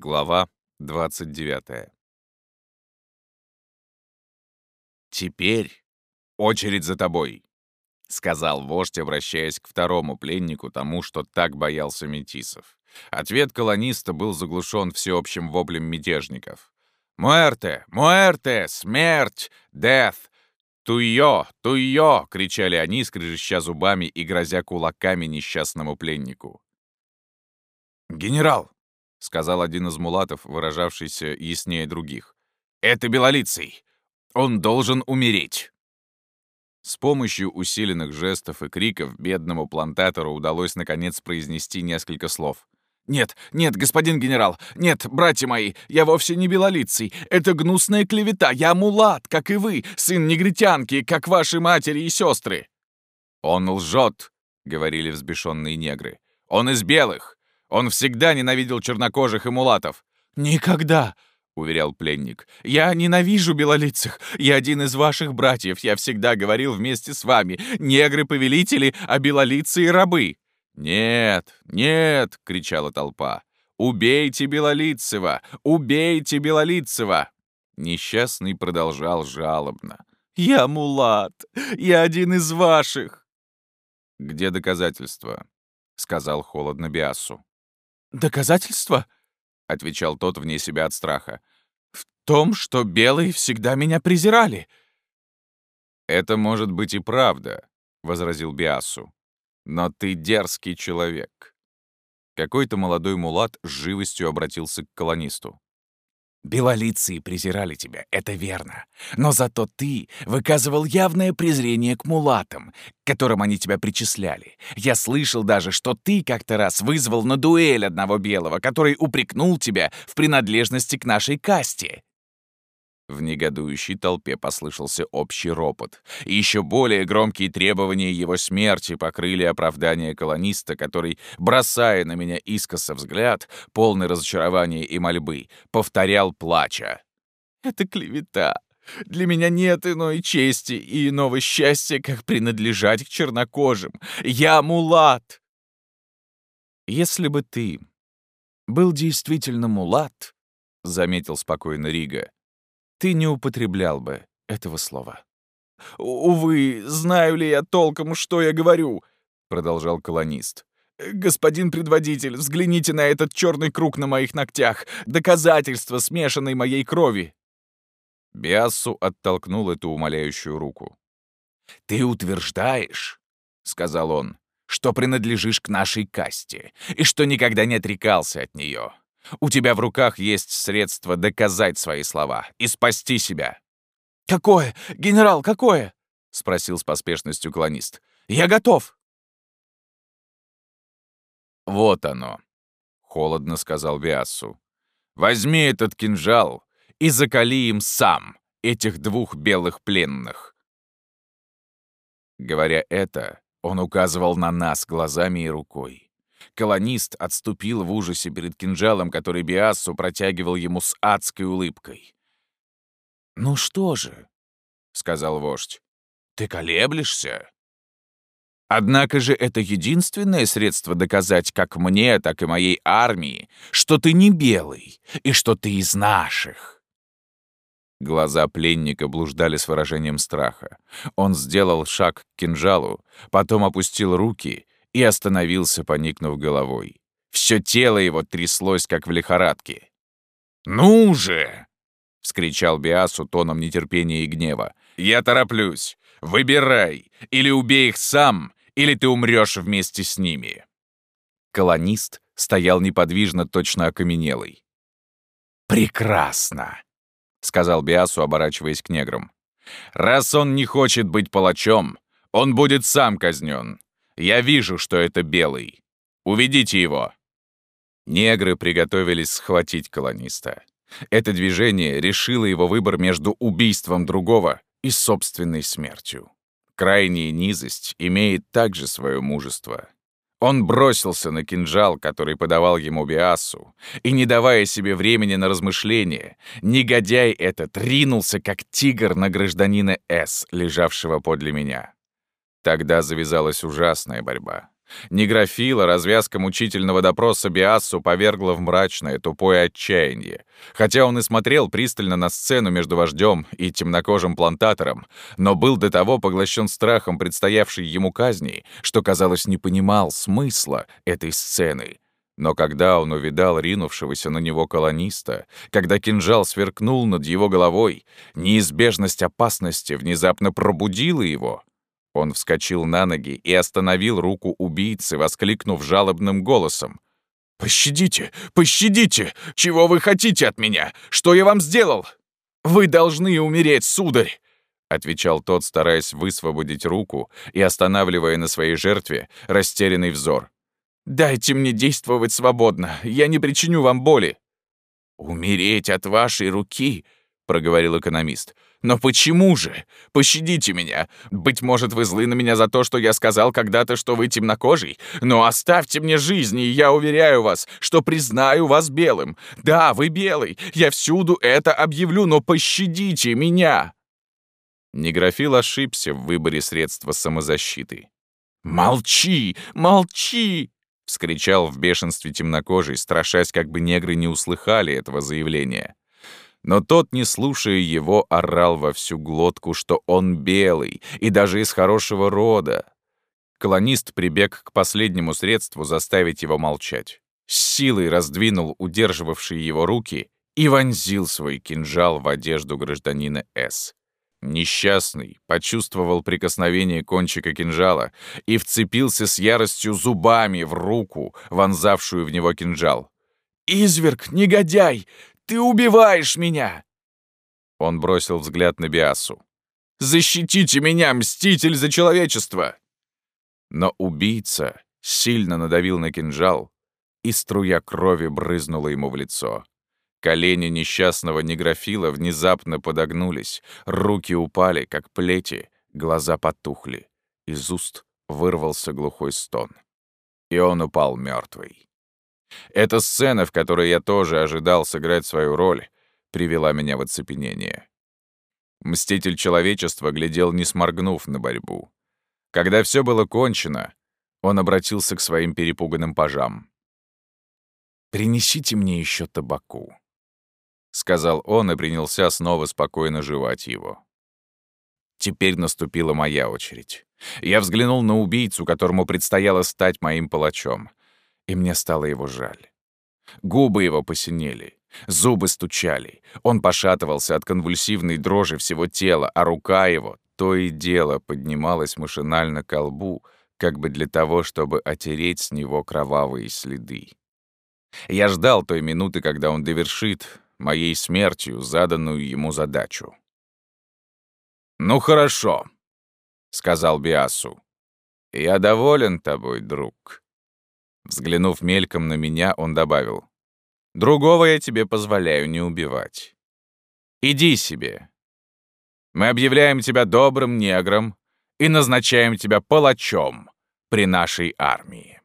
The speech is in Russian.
Глава 29. «Теперь очередь за тобой», — сказал вождь, обращаясь к второму пленнику, тому, что так боялся метисов. Ответ колониста был заглушен всеобщим воплем мятежников. «Муэрте! Муэрте! Смерть! Death! Туйо! Туйо!» — кричали они, скрежеща зубами и грозя кулаками несчастному пленнику. «Генерал!» — сказал один из мулатов, выражавшийся яснее других. «Это белолицый! Он должен умереть!» С помощью усиленных жестов и криков бедному плантатору удалось наконец произнести несколько слов. «Нет, нет, господин генерал, нет, братья мои, я вовсе не белолицый. Это гнусная клевета, я мулат, как и вы, сын негритянки, как ваши матери и сестры». «Он лжет», — говорили взбешенные негры. «Он из белых. Он всегда ненавидел чернокожих и мулатов. «Никогда!» — уверял пленник. «Я ненавижу белолицых. Я один из ваших братьев. Я всегда говорил вместе с вами. Негры-повелители, а белолицые — рабы». «Нет, нет!» — кричала толпа. «Убейте Белолицева! Убейте Белолицева!» Несчастный продолжал жалобно. «Я мулат! Я один из ваших!» «Где доказательства?» — сказал холодно Биасу. «Доказательство?» — отвечал тот вне себя от страха. «В том, что белые всегда меня презирали». «Это может быть и правда», — возразил Биасу. «Но ты дерзкий человек». Какой-то молодой мулат с живостью обратился к колонисту. Белолицые презирали тебя, это верно. Но зато ты выказывал явное презрение к мулатам, к которым они тебя причисляли. Я слышал даже, что ты как-то раз вызвал на дуэль одного белого, который упрекнул тебя в принадлежности к нашей касте. В негодующей толпе послышался общий ропот. И еще более громкие требования его смерти покрыли оправдание колониста, который, бросая на меня искоса взгляд, полный разочарования и мольбы, повторял плача. «Это клевета. Для меня нет иной чести и иного счастья, как принадлежать к чернокожим. Я мулат!» «Если бы ты был действительно мулат», — заметил спокойно Рига, ты не употреблял бы этого слова. «Увы, знаю ли я толком, что я говорю?» — продолжал колонист. «Господин предводитель, взгляните на этот черный круг на моих ногтях, доказательство смешанной моей крови!» Биассу оттолкнул эту умоляющую руку. «Ты утверждаешь, — сказал он, — что принадлежишь к нашей касте и что никогда не отрекался от нее. У тебя в руках есть средство доказать свои слова и спасти себя». «Какое? Генерал, какое?» — спросил с поспешностью клонист. «Я готов!» «Вот оно», — холодно сказал Биассу. «Возьми этот кинжал и закали им сам этих двух белых пленных». Говоря это, он указывал на нас глазами и рукой. Колонист отступил в ужасе перед кинжалом, который Биассу протягивал ему с адской улыбкой. «Ну что же?» — сказал вождь. «Ты колеблешься?» Однако же это единственное средство доказать как мне, так и моей армии, что ты не белый и что ты из наших. Глаза пленника блуждали с выражением страха. Он сделал шаг к кинжалу, потом опустил руки и остановился, поникнув головой. Все тело его тряслось, как в лихорадке. «Ну же!» — вскричал Биасу тоном нетерпения и гнева. «Я тороплюсь. Выбирай. Или убей их сам, или ты умрешь вместе с ними». Колонист стоял неподвижно, точно окаменелый. «Прекрасно!» — сказал Биасу, оборачиваясь к неграм. «Раз он не хочет быть палачом, он будет сам казнен. Я вижу, что это белый. Уведите его!» Негры приготовились схватить колониста. Это движение решило его выбор между убийством другого и собственной смертью. Крайняя низость имеет также свое мужество. Он бросился на кинжал, который подавал ему Биасу, и, не давая себе времени на размышление, негодяй этот ринулся, как тигр на гражданина С, лежавшего подле меня. Тогда завязалась ужасная борьба. Неграфила, развязка мучительного допроса Биассу повергла в мрачное, тупое отчаяние. Хотя он и смотрел пристально на сцену между вождем и темнокожим плантатором, но был до того поглощен страхом предстоявшей ему казни, что, казалось, не понимал смысла этой сцены. Но когда он увидал ринувшегося на него колониста, когда кинжал сверкнул над его головой, неизбежность опасности внезапно пробудила его — он вскочил на ноги и остановил руку убийцы, воскликнув жалобным голосом. «Пощадите! Пощадите! Чего вы хотите от меня? Что я вам сделал? Вы должны умереть, сударь!» — отвечал тот, стараясь высвободить руку и останавливая на своей жертве растерянный взор. «Дайте мне действовать свободно, я не причиню вам боли». «Умереть от вашей руки?» — проговорил экономист. Но почему же? Пощадите меня. Быть может, вы злы на меня за то, что я сказал когда-то, что вы темнокожий. Но оставьте мне жизнь, и я уверяю вас, что признаю вас белым. Да, вы белый. Я всюду это объявлю, но пощадите меня. Неграфил ошибся в выборе средства самозащиты. «Молчи! Молчи!» — вскричал в бешенстве темнокожий, страшась, как бы негры не услыхали этого заявления. Но тот, не слушая его, орал во всю глотку, что он белый и даже из хорошего рода. Колонист прибег к последнему средству заставить его молчать. С силой раздвинул удерживавшие его руки и вонзил свой кинжал в одежду гражданина С. Несчастный почувствовал прикосновение кончика кинжала и вцепился с яростью зубами в руку, вонзавшую в него кинжал. «Изверг, негодяй! Ты убиваешь меня!» Он бросил взгляд на Биасу. «Защитите меня, мститель за человечество!» Но убийца сильно надавил на кинжал, и струя крови брызнула ему в лицо. Колени несчастного негрофила внезапно подогнулись, руки упали, как плети, глаза потухли. Из уст вырвался глухой стон. И он упал мертвый. Эта сцена, в которой я тоже ожидал сыграть свою роль, привела меня в оцепенение. Мститель человечества глядел, не сморгнув на борьбу. Когда все было кончено, он обратился к своим перепуганным пажам. «Принесите мне еще табаку», — сказал он и принялся снова спокойно жевать его. Теперь наступила моя очередь. Я взглянул на убийцу, которому предстояло стать моим палачом и мне стало его жаль. Губы его посинели, зубы стучали, он пошатывался от конвульсивной дрожи всего тела, а рука его то и дело поднималась машинально к колбу, как бы для того, чтобы отереть с него кровавые следы. Я ждал той минуты, когда он довершит моей смертью заданную ему задачу. «Ну хорошо», — сказал Биасу. «Я доволен тобой, друг. Взглянув мельком на меня, он добавил. «Другого я тебе позволяю не убивать. Иди себе. Мы объявляем тебя добрым негром и назначаем тебя палачом при нашей армии».